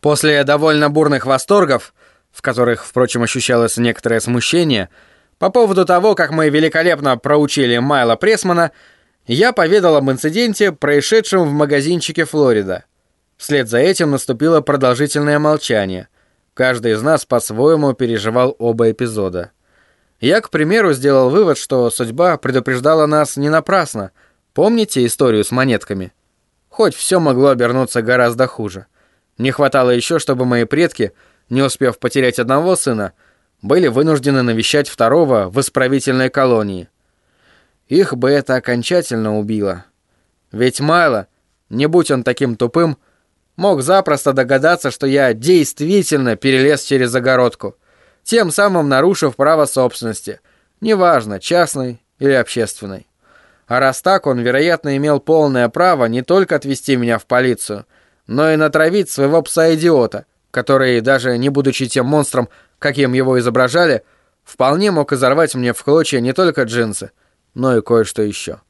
После довольно бурных восторгов, в которых, впрочем, ощущалось некоторое смущение, по поводу того, как мы великолепно проучили Майла Пресмана, я поведал об инциденте, происшедшем в магазинчике Флорида. Вслед за этим наступило продолжительное молчание. Каждый из нас по-своему переживал оба эпизода. Я, к примеру, сделал вывод, что судьба предупреждала нас не напрасно. Помните историю с монетками? Хоть все могло обернуться гораздо хуже. Не хватало еще, чтобы мои предки, не успев потерять одного сына, были вынуждены навещать второго в исправительной колонии. Их бы это окончательно убило. Ведь Майло, не будь он таким тупым, мог запросто догадаться, что я действительно перелез через загородку, тем самым нарушив право собственности, неважно, частной или общественной. А раз так, он, вероятно, имел полное право не только отвезти меня в полицию, но и натравить своего пса-идиота, который, даже не будучи тем монстром, каким его изображали, вполне мог изорвать мне в клочья не только джинсы, но и кое-что еще.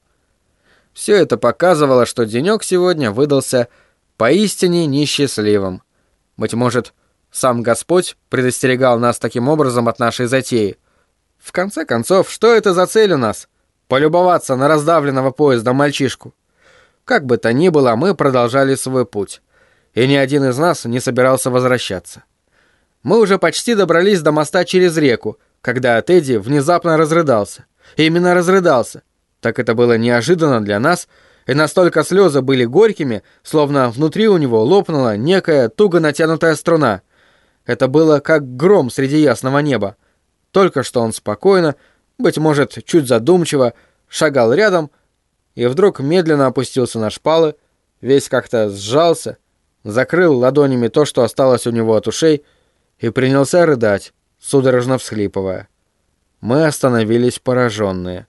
Все это показывало, что денек сегодня выдался поистине несчастливым. Быть может, сам Господь предостерегал нас таким образом от нашей затеи. В конце концов, что это за цель у нас? Полюбоваться на раздавленного поезда мальчишку. Как бы то ни было, мы продолжали свой путь. И ни один из нас не собирался возвращаться. Мы уже почти добрались до моста через реку, когда Тедди внезапно разрыдался. именно разрыдался. Так это было неожиданно для нас — и настолько слезы были горькими, словно внутри у него лопнула некая туго натянутая струна. Это было как гром среди ясного неба. Только что он спокойно, быть может, чуть задумчиво, шагал рядом и вдруг медленно опустился на шпалы, весь как-то сжался, закрыл ладонями то, что осталось у него от ушей, и принялся рыдать, судорожно всхлипывая. Мы остановились пораженные.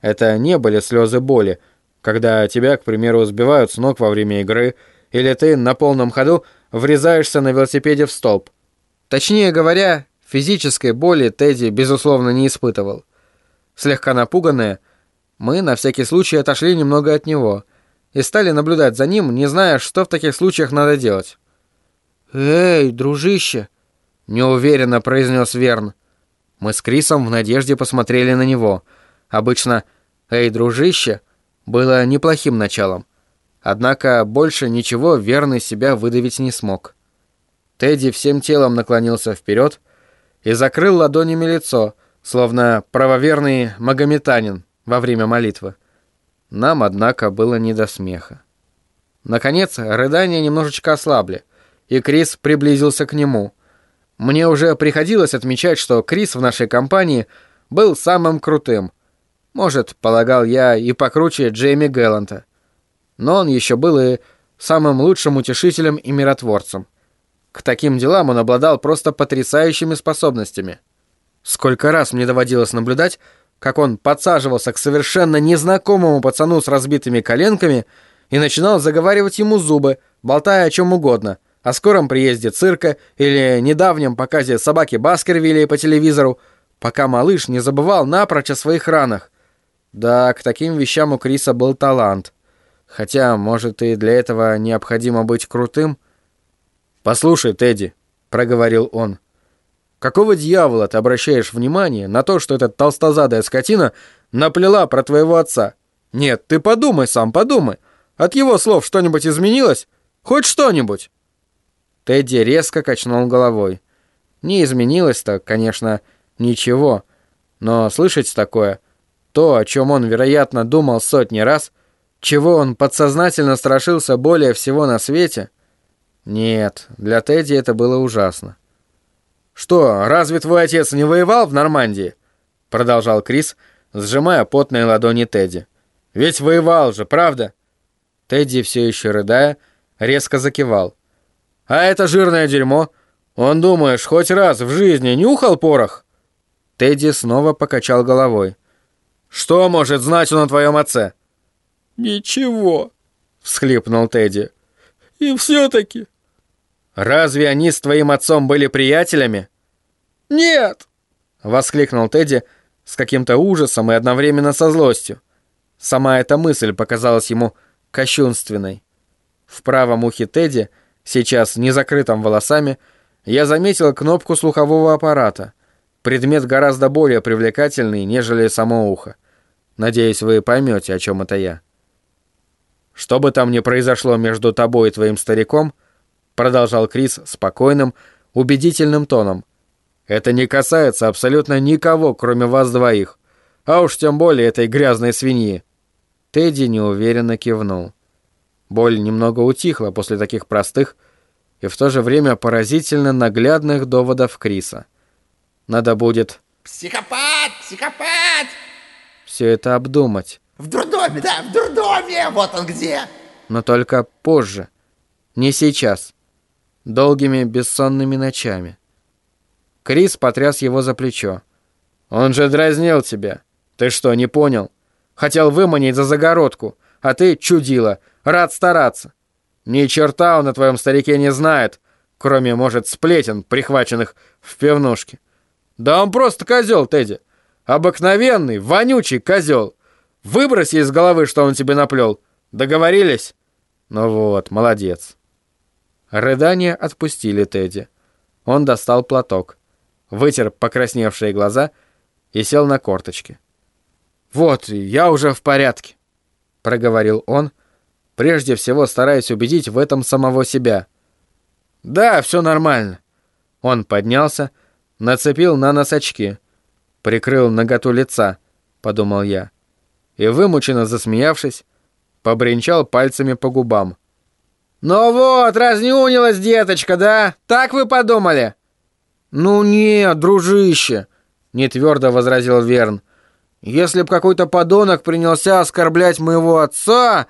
Это не были слезы боли, когда тебя, к примеру, сбивают с ног во время игры, или ты на полном ходу врезаешься на велосипеде в столб. Точнее говоря, физической боли Тедди, безусловно, не испытывал. Слегка напуганные, мы на всякий случай отошли немного от него и стали наблюдать за ним, не зная, что в таких случаях надо делать. «Эй, дружище!» — неуверенно произнес Верн. Мы с Крисом в надежде посмотрели на него. Обычно «Эй, дружище!» было неплохим началом. Однако больше ничего верный себя выдавить не смог. Тедди всем телом наклонился вперед и закрыл ладонями лицо, словно правоверный магометанин во время молитвы. Нам, однако, было не до смеха. Наконец, рыдания немножечко ослабли, и Крис приблизился к нему. Мне уже приходилось отмечать, что Крис в нашей компании был самым крутым — может, полагал я, и покруче Джейми Гэлланта. Но он еще был и самым лучшим утешителем и миротворцем. К таким делам он обладал просто потрясающими способностями. Сколько раз мне доводилось наблюдать, как он подсаживался к совершенно незнакомому пацану с разбитыми коленками и начинал заговаривать ему зубы, болтая о чем угодно, о скором приезде цирка или недавнем показе собаки Баскервилей по телевизору, пока малыш не забывал напрочь о своих ранах, да, к таким вещам у Криса был талант. Хотя, может, и для этого необходимо быть крутым? «Послушай, Тедди», — проговорил он, — «какого дьявола ты обращаешь внимание на то, что эта толстозадая скотина наплела про твоего отца? Нет, ты подумай сам, подумай. От его слов что-нибудь изменилось? Хоть что-нибудь?» Тедди резко качнул головой. Не изменилось-то, конечно, ничего, но слышать такое то, о чем он, вероятно, думал сотни раз, чего он подсознательно страшился более всего на свете? Нет, для Тедди это было ужасно. «Что, разве твой отец не воевал в Нормандии?» Продолжал Крис, сжимая потные ладони Тедди. «Ведь воевал же, правда?» Тедди, все еще рыдая, резко закивал. «А это жирное дерьмо? Он, думаешь, хоть раз в жизни нюхал порох?» Тедди снова покачал головой. Что может знать он о твоем отце?» «Ничего», — всхлипнул Тедди. «И все-таки...» «Разве они с твоим отцом были приятелями?» «Нет!» — воскликнул Тедди с каким-то ужасом и одновременно со злостью. Сама эта мысль показалась ему кощунственной. В правом ухе Тедди сейчас не закрытым волосами, я заметил кнопку слухового аппарата. Предмет гораздо более привлекательный, нежели само ухо. Надеюсь, вы поймете, о чем это я. Что бы там ни произошло между тобой и твоим стариком, продолжал Крис спокойным, убедительным тоном, это не касается абсолютно никого, кроме вас двоих, а уж тем более этой грязной свиньи. Тедди неуверенно кивнул. Боль немного утихла после таких простых и в то же время поразительно наглядных доводов Криса. Надо будет... «Психопат! Психопат!» Все это обдумать. «В дурдоме, да, в дурдоме! Вот он где!» Но только позже. Не сейчас. Долгими бессонными ночами. Крис потряс его за плечо. «Он же дразнил тебя. Ты что, не понял? Хотел выманить за загородку, а ты чудила, Рад стараться. Ни черта он о твоем старике не знает, кроме, может, сплетен, прихваченных в пивнушке. Да он просто козел, Тедди. Обыкновенный, вонючий козел. Выброси из головы, что он тебе наплел. Договорились? Ну вот, молодец. Рыдания отпустили Тедди. Он достал платок, вытер покрасневшие глаза и сел на корточки. «Вот, я уже в порядке», — проговорил он, — прежде всего стараясь убедить в этом самого себя. «Да, все нормально». Он поднялся, нацепил на нос очки, прикрыл наготу лица, подумал я, и, вымученно засмеявшись, побренчал пальцами по губам. «Ну вот, разнюнилась деточка, да? Так вы подумали?» «Ну нет, дружище», — нетвердо возразил Верн. «Если б какой-то подонок принялся оскорблять моего отца...»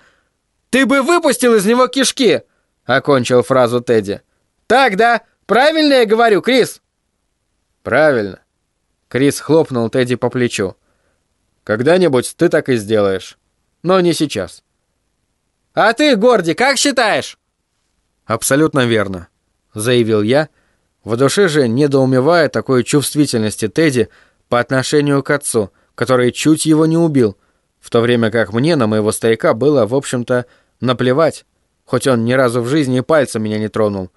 «Ты бы выпустил из него кишки!» — окончил фразу Тедди. «Так, да? Правильно я говорю, Крис?» «Правильно». Крис хлопнул Тедди по плечу. «Когда-нибудь ты так и сделаешь. Но не сейчас». «А ты, Горди, как считаешь?» «Абсолютно верно», — заявил я, в душе же недоумевая такой чувствительности Тедди по отношению к отцу, который чуть его не убил, в то время как мне на моего старика было, в общем-то, Наплевать, хоть он ни разу в жизни пальцем меня не тронул,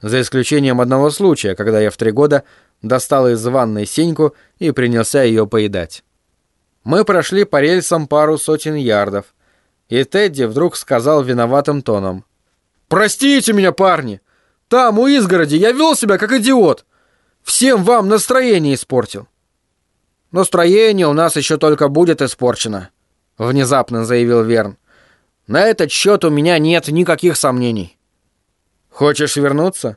за исключением одного случая, когда я в три года достал из ванной сеньку и принялся ее поедать. Мы прошли по рельсам пару сотен ярдов, и Тедди вдруг сказал виноватым тоном. «Простите меня, парни! Там, у изгороди, я вел себя как идиот! Всем вам настроение испортил!» «Настроение у нас еще только будет испорчено», — внезапно заявил Верн. На этот счет у меня нет никаких сомнений. Хочешь вернуться?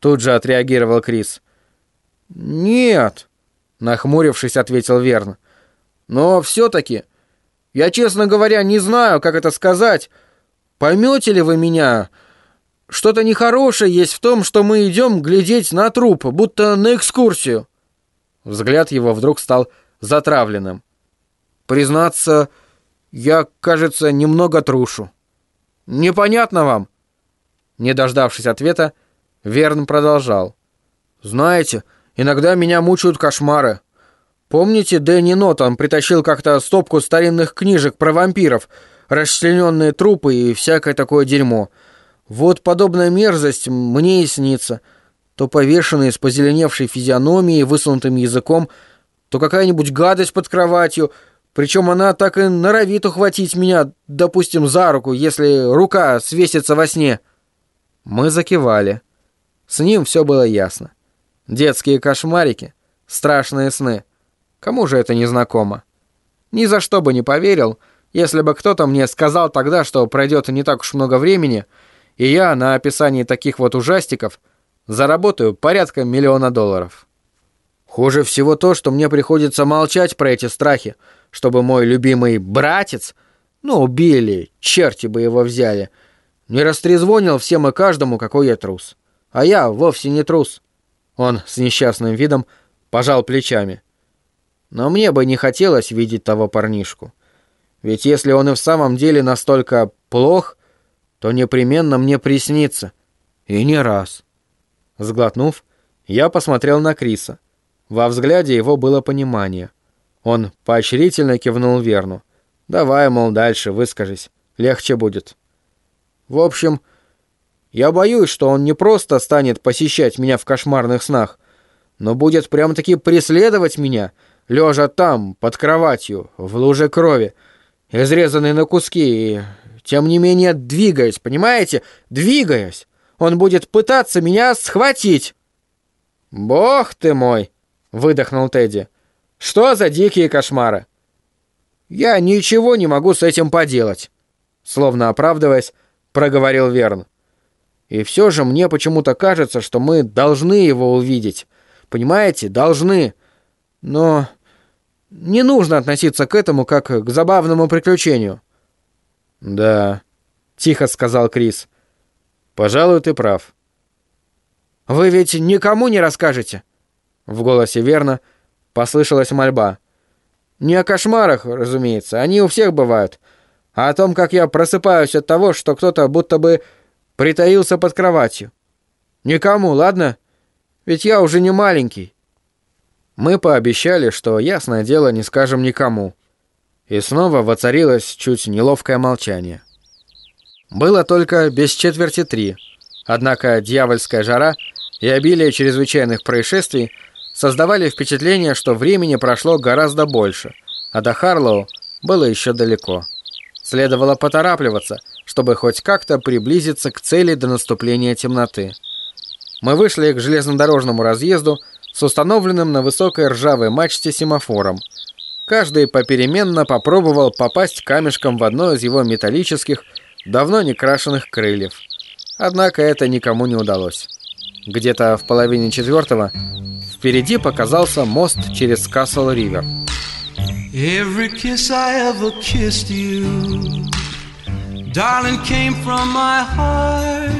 Тут же отреагировал Крис. Нет, нахмурившись, ответил Верн. Но все-таки, я, честно говоря, не знаю, как это сказать. Поймете ли вы меня? Что-то нехорошее есть в том, что мы идем глядеть на труп, будто на экскурсию. Взгляд его вдруг стал затравленным. Признаться, я, кажется, немного трушу. Непонятно вам? Не дождавшись ответа, Верн продолжал. Знаете, иногда меня мучают кошмары. Помните, Дэнни Нотон притащил как-то стопку старинных книжек про вампиров, расчлененные трупы и всякое такое дерьмо. Вот подобная мерзость мне и снится. То повешенные с позеленевшей физиономией, высунутым языком, то какая-нибудь гадость под кроватью — причем она так и норовит ухватить меня, допустим, за руку, если рука свесится во сне. Мы закивали. С ним все было ясно. Детские кошмарики, страшные сны. Кому же это не знакомо? Ни за что бы не поверил, если бы кто-то мне сказал тогда, что пройдет не так уж много времени, и я на описании таких вот ужастиков заработаю порядка миллиона долларов. Хуже всего то, что мне приходится молчать про эти страхи, чтобы мой любимый братец, ну, Билли, черти бы его взяли, не растрезвонил всем и каждому, какой я трус. А я вовсе не трус. Он с несчастным видом пожал плечами. Но мне бы не хотелось видеть того парнишку. Ведь если он и в самом деле настолько плох, то непременно мне приснится. И не раз. Сглотнув, я посмотрел на Криса. Во взгляде его было понимание — он поощрительно кивнул Верну. «Давай, мол, дальше выскажись. Легче будет». «В общем, Я боюсь, что он не просто станет посещать меня в кошмарных снах, но будет прямо-таки преследовать меня, лежа там, под кроватью, в луже крови, изрезанный на куски, и, тем не менее, двигаясь, понимаете? Двигаясь. Он будет пытаться меня схватить. «Бог ты мой!» — выдохнул Тедди. «Что за дикие кошмары?» «Я ничего не могу с этим поделать», — словно оправдываясь, проговорил Верн. «И все же мне почему-то кажется, что мы должны его увидеть. Понимаете, должны. Но не нужно относиться к этому как к забавному приключению». «Да», — тихо сказал Крис. «Пожалуй, ты прав». «Вы ведь никому не расскажете?» В голосе Верна послышалась мольба. Не о кошмарах, разумеется, они у всех бывают, а о том, как я просыпаюсь от того, что кто-то будто бы притаился под кроватью. Никому, ладно? Ведь я уже не маленький. Мы пообещали, что, ясное дело, не скажем никому. И снова воцарилось чуть неловкое молчание. Было только без четверти три, однако дьявольская жара и обилие чрезвычайных происшествий – создавали впечатление, что времени прошло гораздо больше, а до Харлоу было еще далеко. Следовало поторапливаться, чтобы хоть как-то приблизиться к цели до наступления темноты. Мы вышли к железнодорожному разъезду с установленным на высокой ржавой мачте семафором. Каждый попеременно попробовал попасть камешком в одно из его металлических, давно не крашенных крыльев. Однако это никому не удалось. Где-то в половине четвертого впереди показался мост через Касл-Ривер. Every kiss I ever kissed you Darling came from my heart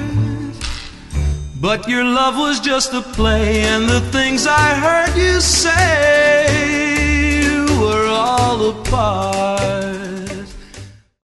But your love was just a play And the things I heard you say fall apart.